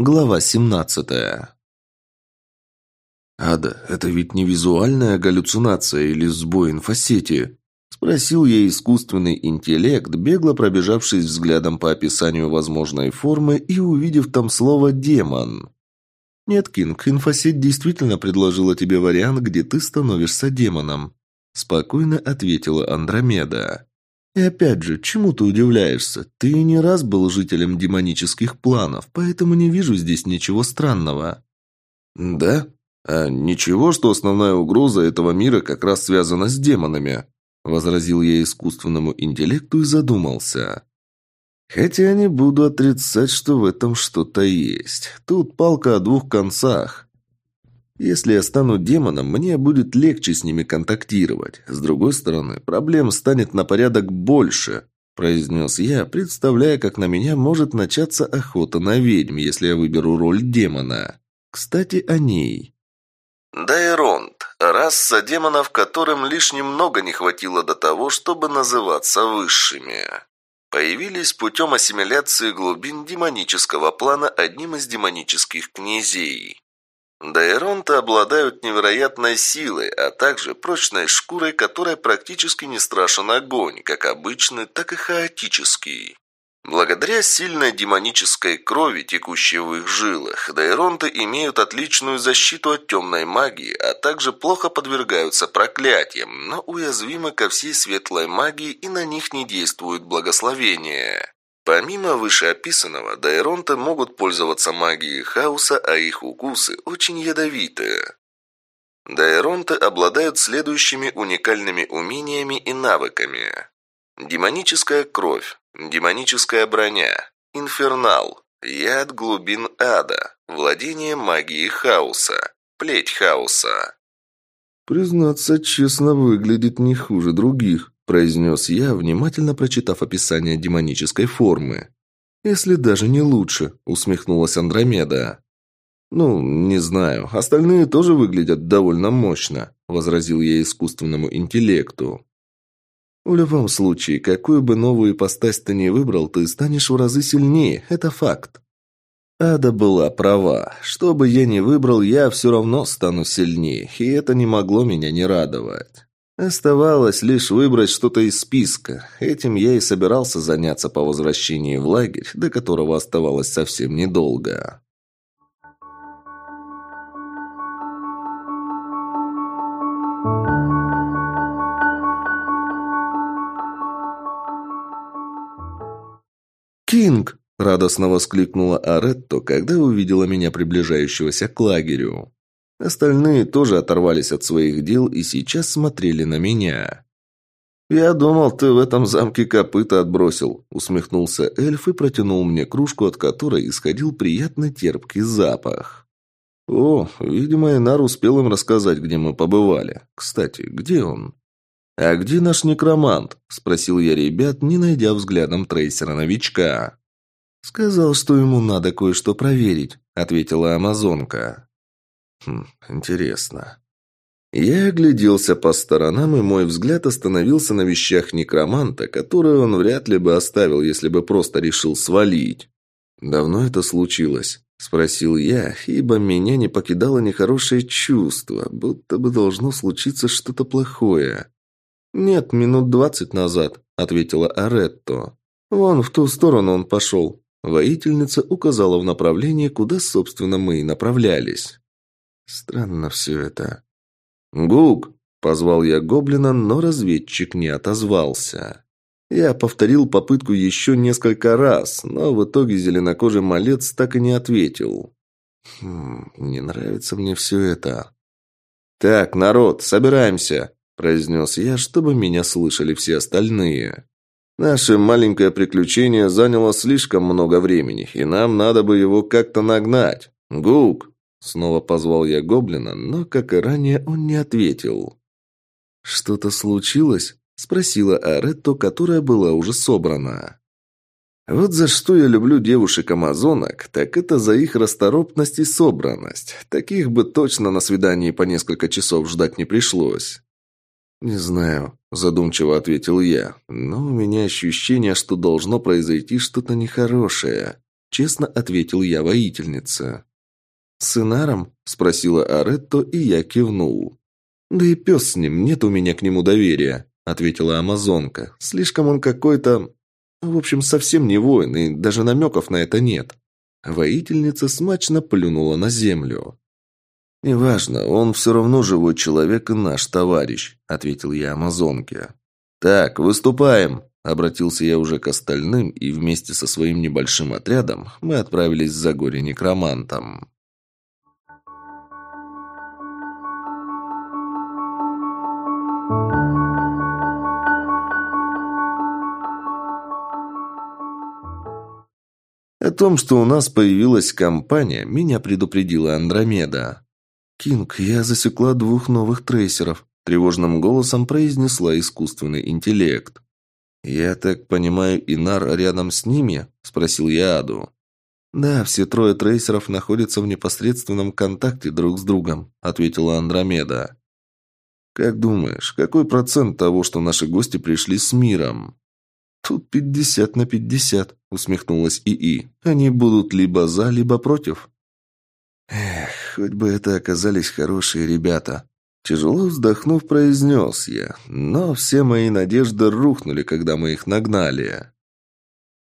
Глава 17. «Ада, это ведь не визуальная галлюцинация или сбой инфосети?» Спросил я искусственный интеллект, бегло пробежавшись взглядом по описанию возможной формы и увидев там слово «демон». «Нет, Кинг, инфосеть действительно предложила тебе вариант, где ты становишься демоном», спокойно ответила Андромеда. И опять же, чему ты удивляешься? Ты не раз был жителем демонических планов, поэтому не вижу здесь ничего странного». «Да? А ничего, что основная угроза этого мира как раз связана с демонами?» Возразил я искусственному интеллекту и задумался. «Хотя не буду отрицать, что в этом что-то есть. Тут палка о двух концах. Если я стану демоном, мне будет легче с ними контактировать. С другой стороны, проблем станет на порядок больше, произнес я, представляя, как на меня может начаться охота на ведьм, если я выберу роль демона. Кстати, о ней. Дайронт. Раса демонов, которым лишь немного не хватило до того, чтобы называться высшими. Появились путем ассимиляции глубин демонического плана одним из демонических князей. Дайронты обладают невероятной силой, а также прочной шкурой, которой практически не страшен огонь, как обычный, так и хаотический. Благодаря сильной демонической крови, текущей в их жилах, дайронты имеют отличную защиту от темной магии, а также плохо подвергаются проклятиям, но уязвимы ко всей светлой магии и на них не действует благословение. Помимо вышеописанного, дайронты могут пользоваться магией хаоса, а их укусы очень ядовитые. Дайронты обладают следующими уникальными умениями и навыками. Демоническая кровь, демоническая броня, инфернал, яд глубин ада, владение магией хаоса, плеть хаоса. Признаться честно, выглядит не хуже других произнес я, внимательно прочитав описание демонической формы. «Если даже не лучше», — усмехнулась Андромеда. «Ну, не знаю. Остальные тоже выглядят довольно мощно», — возразил я искусственному интеллекту. «В любом случае, какую бы новую ипостась ты ни выбрал, ты станешь в разы сильнее, это факт». Ада была права. Что бы я ни выбрал, я все равно стану сильнее, и это не могло меня не радовать. Оставалось лишь выбрать что-то из списка. Этим я и собирался заняться по возвращении в лагерь, до которого оставалось совсем недолго. «Кинг!» – радостно воскликнула Аретто, когда увидела меня приближающегося к лагерю. Остальные тоже оторвались от своих дел и сейчас смотрели на меня. «Я думал, ты в этом замке копыта отбросил», — усмехнулся эльф и протянул мне кружку, от которой исходил приятный терпкий запах. «О, видимо, Инар успел им рассказать, где мы побывали. Кстати, где он?» «А где наш некромант?» – спросил я ребят, не найдя взглядом трейсера-новичка. «Сказал, что ему надо кое-что проверить», – ответила амазонка. Хм, интересно. Я огляделся по сторонам, и мой взгляд остановился на вещах некроманта, которые он вряд ли бы оставил, если бы просто решил свалить. «Давно это случилось?» – спросил я, ибо меня не покидало нехорошее чувство, будто бы должно случиться что-то плохое. «Нет, минут двадцать назад», – ответила Аретто. «Вон в ту сторону он пошел». Воительница указала в направлении, куда, собственно, мы и направлялись. Странно все это. «Гук!» – позвал я гоблина, но разведчик не отозвался. Я повторил попытку еще несколько раз, но в итоге зеленокожий малец так и не ответил. «Хм, не нравится мне все это». «Так, народ, собираемся!» – произнес я, чтобы меня слышали все остальные. «Наше маленькое приключение заняло слишком много времени, и нам надо бы его как-то нагнать. Гук!» Снова позвал я гоблина, но, как и ранее, он не ответил. «Что-то случилось?» – спросила Аретто, которая была уже собрана. «Вот за что я люблю девушек-амазонок, так это за их расторопность и собранность. Таких бы точно на свидании по несколько часов ждать не пришлось». «Не знаю», – задумчиво ответил я, – «но у меня ощущение, что должно произойти что-то нехорошее. – честно ответил я воительнице. «С Инаром?» – спросила Аретто, и я кивнул. «Да и пес с ним, нет у меня к нему доверия», – ответила Амазонка. «Слишком он какой-то... В общем, совсем не воин, и даже намеков на это нет». Воительница смачно плюнула на землю. «Неважно, он все равно живой человек и наш товарищ», – ответил я Амазонке. «Так, выступаем!» – обратился я уже к остальным, и вместе со своим небольшим отрядом мы отправились за горе О том, что у нас появилась компания, меня предупредила Андромеда. «Кинг, я засекла двух новых трейсеров», – тревожным голосом произнесла искусственный интеллект. «Я так понимаю, Инар рядом с ними?» – спросил я Аду. «Да, все трое трейсеров находятся в непосредственном контакте друг с другом», – ответила Андромеда. «Как думаешь, какой процент того, что наши гости пришли с миром?» «Тут пятьдесят на пятьдесят», — усмехнулась ИИ. «Они будут либо за, либо против». «Эх, хоть бы это оказались хорошие ребята». Тяжело вздохнув, произнес я, но все мои надежды рухнули, когда мы их нагнали.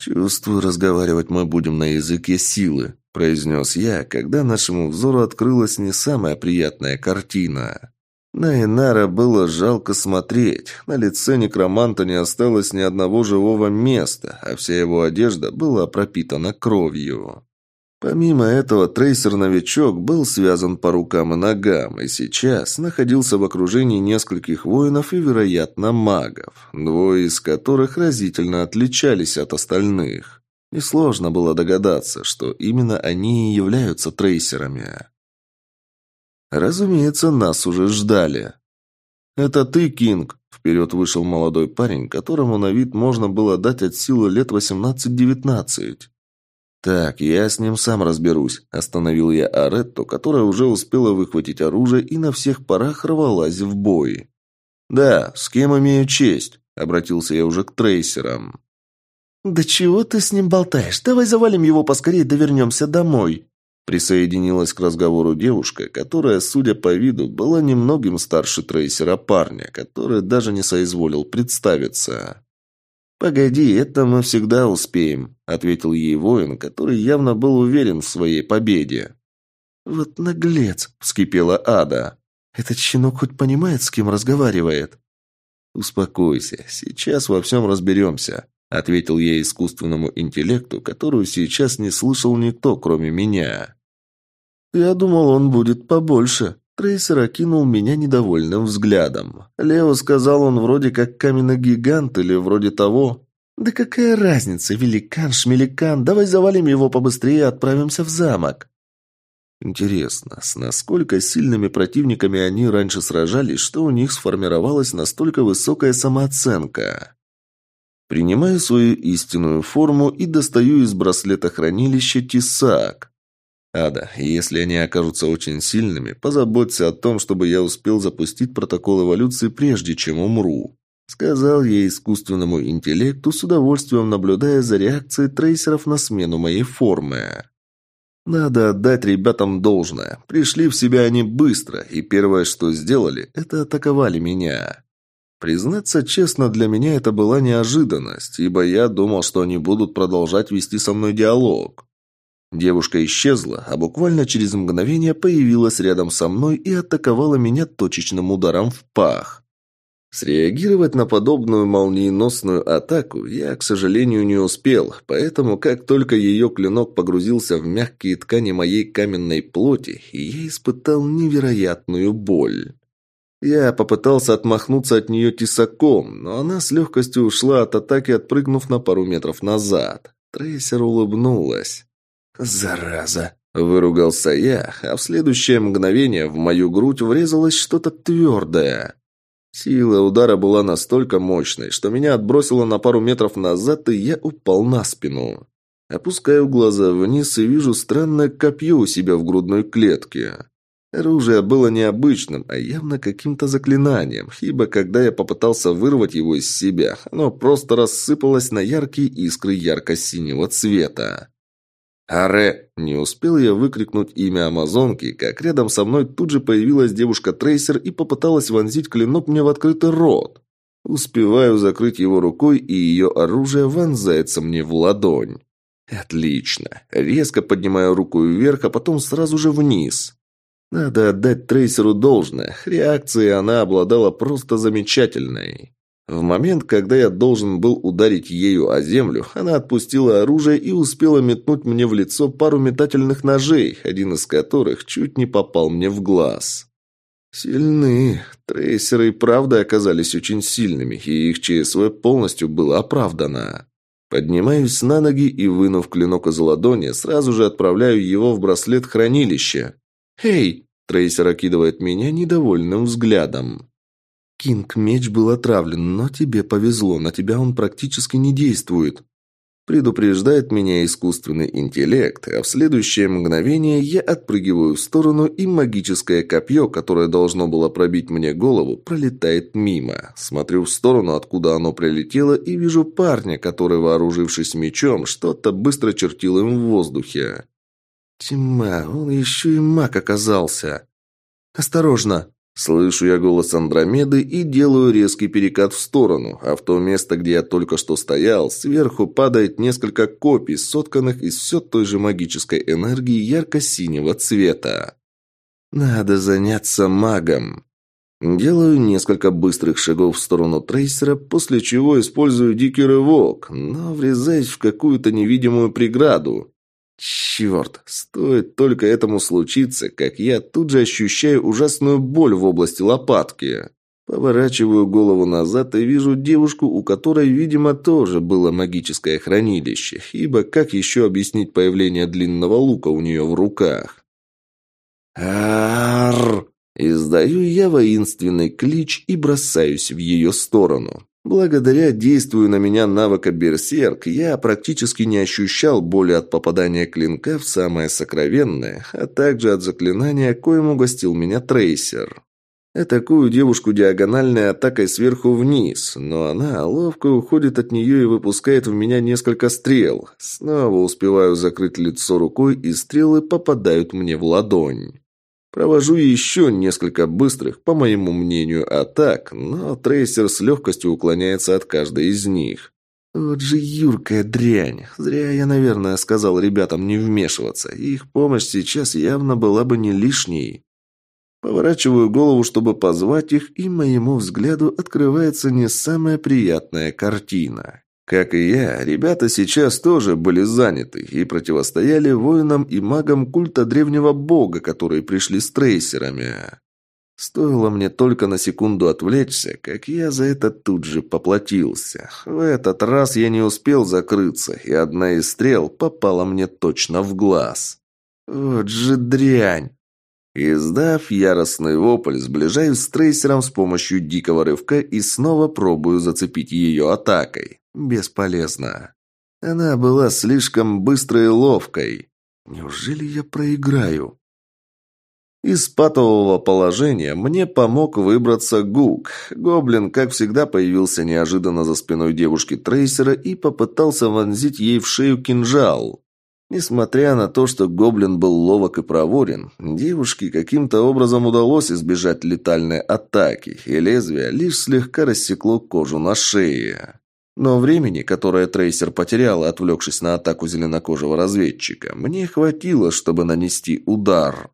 «Чувствую, разговаривать мы будем на языке силы», – произнес я, когда нашему взору открылась не самая приятная картина. На Инара было жалко смотреть. На лице некроманта не осталось ни одного живого места, а вся его одежда была пропитана кровью. Помимо этого, трейсер-новичок был связан по рукам и ногам, и сейчас находился в окружении нескольких воинов и, вероятно, магов, двое из которых разительно отличались от остальных. Несложно было догадаться, что именно они и являются трейсерами. Разумеется, нас уже ждали. «Это ты, Кинг!» – вперед вышел молодой парень, которому на вид можно было дать от силы лет восемнадцать-девятнадцать. «Так, я с ним сам разберусь», – остановил я Аретто, которая уже успела выхватить оружие и на всех парах рвалась в бой. «Да, с кем имею честь?» – обратился я уже к трейсерам. «Да чего ты с ним болтаешь? Давай завалим его поскорее, да вернемся домой», Присоединилась к разговору девушка, которая, судя по виду, была немногим старше трейсера парня, который даже не соизволил представиться. «Погоди, это мы всегда успеем», — ответил ей воин, который явно был уверен в своей победе. «Вот наглец!» — вскипела Ада. «Этот щенок хоть понимает, с кем разговаривает?» «Успокойся, сейчас во всем разберемся», — ответил я искусственному интеллекту, которую сейчас не слышал никто, кроме меня. «Я думал, он будет побольше». Трейсер окинул меня недовольным взглядом. Лео сказал, он вроде как каменный гигант или вроде того. «Да какая разница, великан, шмеликан, давай завалим его побыстрее и отправимся в замок». Интересно, с насколько сильными противниками они раньше сражались, что у них сформировалась настолько высокая самооценка? Принимаю свою истинную форму и достаю из браслета хранилища тесак. Ада, если они окажутся очень сильными, позаботься о том, чтобы я успел запустить протокол эволюции прежде, чем умру. Сказал я искусственному интеллекту, с удовольствием наблюдая за реакцией трейсеров на смену моей формы. Надо отдать ребятам должное. Пришли в себя они быстро, и первое, что сделали, это атаковали меня. Признаться честно, для меня это была неожиданность, ибо я думал, что они будут продолжать вести со мной диалог. Девушка исчезла, а буквально через мгновение появилась рядом со мной и атаковала меня точечным ударом в пах. Среагировать на подобную молниеносную атаку я, к сожалению, не успел, поэтому как только ее клинок погрузился в мягкие ткани моей каменной плоти, я испытал невероятную боль. Я попытался отмахнуться от нее тесаком, но она с легкостью ушла от атаки, отпрыгнув на пару метров назад. Трейсер улыбнулась. «Зараза!» – выругался я, а в следующее мгновение в мою грудь врезалось что-то твердое. Сила удара была настолько мощной, что меня отбросило на пару метров назад, и я упал на спину. Опускаю глаза вниз и вижу странное копье у себя в грудной клетке. Оружие было необычным, а явно каким-то заклинанием, ибо когда я попытался вырвать его из себя, оно просто рассыпалось на яркие искры ярко-синего цвета. «Аре!» Не успел я выкрикнуть имя Амазонки, как рядом со мной тут же появилась девушка-трейсер и попыталась вонзить клинок мне в открытый рот. Успеваю закрыть его рукой, и ее оружие вонзается мне в ладонь. Отлично. Резко поднимаю руку вверх, а потом сразу же вниз. Надо отдать трейсеру должное. Реакцией она обладала просто замечательной. В момент, когда я должен был ударить ею о землю, она отпустила оружие и успела метнуть мне в лицо пару метательных ножей, один из которых чуть не попал мне в глаз. Сильны. Трейсеры и правда оказались очень сильными, и их ЧСВ полностью было оправдано. Поднимаюсь на ноги и, вынув клинок из ладони, сразу же отправляю его в браслет хранилища. «Эй!» – трейсер окидывает меня недовольным взглядом. «Кинг, меч был отравлен, но тебе повезло, на тебя он практически не действует». Предупреждает меня искусственный интеллект, а в следующее мгновение я отпрыгиваю в сторону, и магическое копье, которое должно было пробить мне голову, пролетает мимо. Смотрю в сторону, откуда оно прилетело, и вижу парня, который, вооружившись мечом, что-то быстро чертил им в воздухе. Тьма, он еще и маг оказался. «Осторожно!» Слышу я голос Андромеды и делаю резкий перекат в сторону, а в то место, где я только что стоял, сверху падает несколько копий, сотканных из все той же магической энергии ярко-синего цвета. Надо заняться магом. Делаю несколько быстрых шагов в сторону трейсера, после чего использую дикий рывок, но врезаюсь в какую-то невидимую преграду. Черт, стоит только этому случиться, как я тут же ощущаю ужасную боль в области лопатки. Поворачиваю голову назад и вижу девушку, у которой, видимо, тоже было магическое хранилище, ибо как еще объяснить появление длинного лука у нее в руках? Арр! Издаю я воинственный клич и бросаюсь в ее сторону. Благодаря действию на меня навыка «Берсерк» я практически не ощущал боли от попадания клинка в самое сокровенное, а также от заклинания, коим угостил меня трейсер. Атакую девушку диагональной атакой сверху вниз, но она ловко уходит от нее и выпускает в меня несколько стрел. Снова успеваю закрыть лицо рукой, и стрелы попадают мне в ладонь. Провожу еще несколько быстрых, по моему мнению, атак, но трейсер с легкостью уклоняется от каждой из них. Вот же юркая дрянь. Зря я, наверное, сказал ребятам не вмешиваться. Их помощь сейчас явно была бы не лишней. Поворачиваю голову, чтобы позвать их, и моему взгляду открывается не самая приятная картина. Как и я, ребята сейчас тоже были заняты и противостояли воинам и магам культа древнего бога, которые пришли с трейсерами. Стоило мне только на секунду отвлечься, как я за это тут же поплатился. В этот раз я не успел закрыться, и одна из стрел попала мне точно в глаз. Вот же дрянь! Издав яростный вопль, сближаюсь с трейсером с помощью дикого рывка и снова пробую зацепить ее атакой. Бесполезно. Она была слишком быстрой и ловкой. Неужели я проиграю? Из патового положения мне помог выбраться Гук. Гоблин, как всегда, появился неожиданно за спиной девушки-трейсера и попытался вонзить ей в шею кинжал. Несмотря на то, что гоблин был ловок и проворен, девушке каким-то образом удалось избежать летальной атаки, и лезвие лишь слегка рассекло кожу на шее. Но времени, которое трейсер потерял, отвлекшись на атаку зеленокожего разведчика, мне хватило, чтобы нанести удар.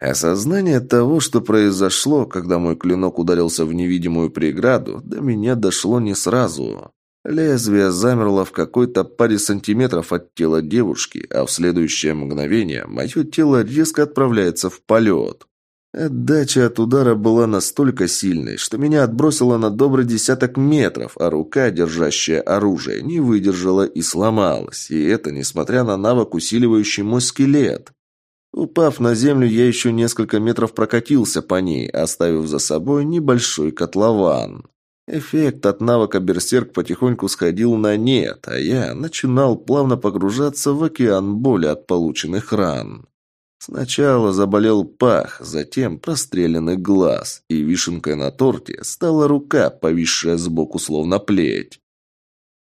Осознание того, что произошло, когда мой клинок ударился в невидимую преграду, до меня дошло не сразу. Лезвие замерло в какой-то паре сантиметров от тела девушки, а в следующее мгновение мое тело резко отправляется в полет. Отдача от удара была настолько сильной, что меня отбросило на добрый десяток метров, а рука, держащая оружие, не выдержала и сломалась. И это несмотря на навык, усиливающий мой скелет. Упав на землю, я еще несколько метров прокатился по ней, оставив за собой небольшой котлован. Эффект от навыка Берсерк потихоньку сходил на нет, а я начинал плавно погружаться в океан боли от полученных ран. Сначала заболел пах, затем простреленный глаз, и вишенкой на торте стала рука, повисшая сбоку словно плеть.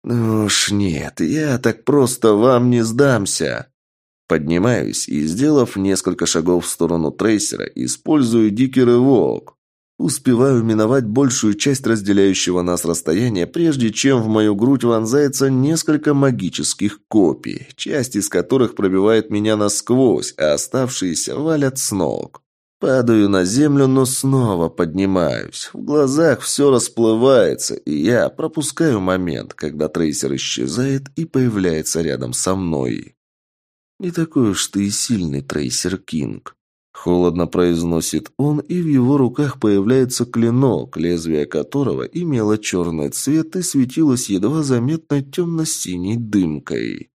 Ну уж нет, я так просто вам не сдамся. Поднимаюсь и, сделав несколько шагов в сторону трейсера, использую дикий рывок. Успеваю миновать большую часть разделяющего нас расстояния, прежде чем в мою грудь вонзается несколько магических копий, часть из которых пробивает меня насквозь, а оставшиеся валят с ног. Падаю на землю, но снова поднимаюсь. В глазах все расплывается, и я пропускаю момент, когда трейсер исчезает и появляется рядом со мной. «Не такой уж ты и сильный трейсер Кинг», Холодно произносит он, и в его руках появляется клинок, лезвие которого имело черный цвет и светилось едва заметной темно-синей дымкой.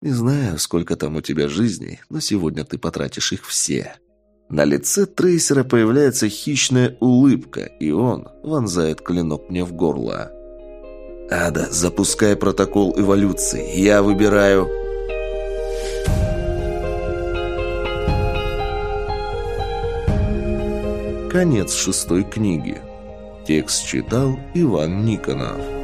Не знаю, сколько там у тебя жизней, но сегодня ты потратишь их все. На лице трейсера появляется хищная улыбка, и он вонзает клинок мне в горло. «Ада, запускай протокол эволюции. Я выбираю...» Конец шестой книги. Текст читал Иван Никонов.